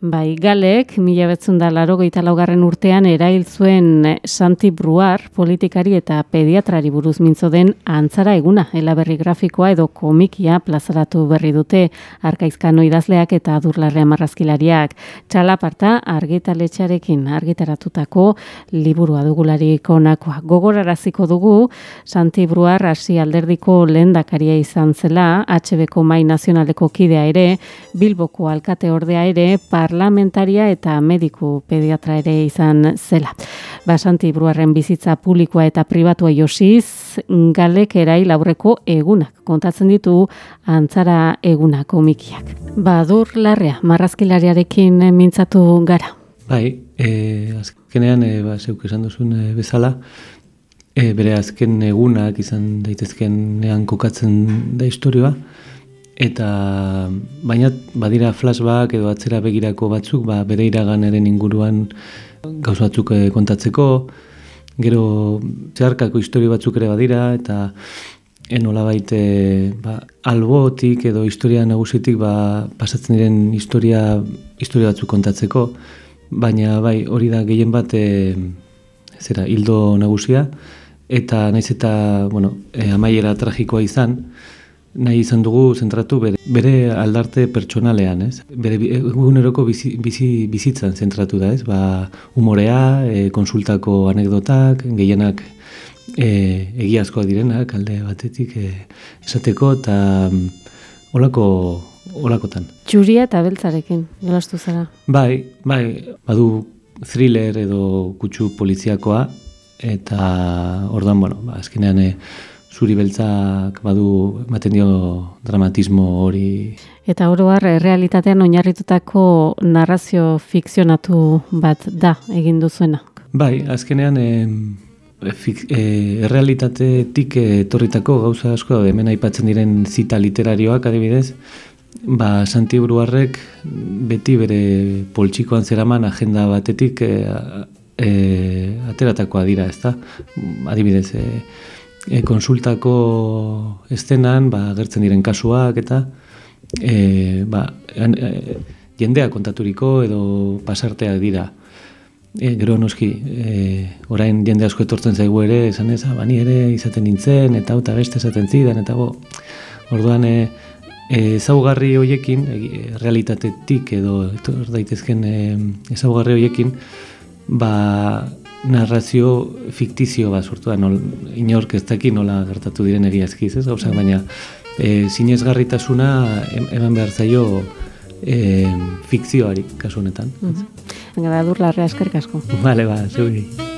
Bai, galek, mila betzun da laro laugarren urtean erail zuen eh, Santi Bruar, politikari eta pediatrari buruz mintzo den antzara eguna, elaberri grafikoa edo komikia plazaratu berri dute arkaizkano idazleak eta adurlarrea marrazkilariak. Txalaparta argitaletxarekin argitaratutako liburua dugulariko nakoa. Gogoraraziko dugu, Santi Bruar hasi alderdiko lehendakaria izan zela, HBko mai nazionaleko kidea ere, Bilboko alkate ordea ere, par parlamentaria eta mediku pediatra ere izan zela. Basanti Bruarren bizitza publikoa eta pribatua josiz, galek erai laurreko egunak. Kontatzen ditu antzara egunak komikiak. Badur larrea, marrazkilariarekin mintzatu gara. Bai, e, azkenean, e, ba, zeuk esan duzun e, bezala, e, bere azken egunak izan daitezkenean kokatzen da historioa, eta baina badira flashback edo atzera begirako batzuk ba, bere iraganaren inguruan gauza batzuk eh, kontatzeko. Gero zeharkako historio batzuk ere badira eta enola baite ba, albotik edo historia nagusitik ba, pasatzen diren historia, historia batzuk kontatzeko. Baina bai hori da gehien bat e, zera hildo nagusia. Eta naiz eta bueno, e, amaiera tragikoa izan nahi izan dugu zentratu bere, bere aldarte pertsonalean, ez? Bere eguneroko bizi, bizi, bizitzan zentratu da, ez? Ba, humorea, e, konsultako anekdotak, gehienak e, egiazkoak direnak, alde batetik e, esateko, eta mm, olako, olakotan. Txuria eta beltzarekin, jolastu zara? Bai, bai, badu thriller edo kutsu poliziakoa, eta ordan, bueno, ba, azkenean, e, zuri beltzak badu ematen dio dramatismo hori. Eta oroar realitatean oinarritutako narrazio fikzionatu bat da egin duzuena. Bai, azkenean e, fik, e, realitatetik etorritako gauza asko da hemen aipatzen diren zita literarioak adibidez, ba Santi Bruarrek beti bere poltsikoan zeraman agenda batetik e, e, ateratakoa dira, ezta? Adibidez, e, e, konsultako estenan ba, gertzen diren kasuak eta e, ba, e, jendea kontaturiko edo pasarteak dira. E, gero noski, e, orain jende asko etortzen zaigu ere, esan ez, ah, bani ere izaten nintzen, eta eta beste esaten zidan, eta bo, orduan, e, e, ezaugarri hoiekin, e, realitatetik edo etor daitezken e, ezaugarri hoiekin, ba, narrazio fiktizio bat sortu da, nol, inork ez daki nola gertatu diren egiazkiz, ez gauzak, baina e, zinezgarritasuna eman behar zaio e, fikzioari kasu honetan. Mm -hmm. Larrea eskerkasko. Bale, ba, zeuri.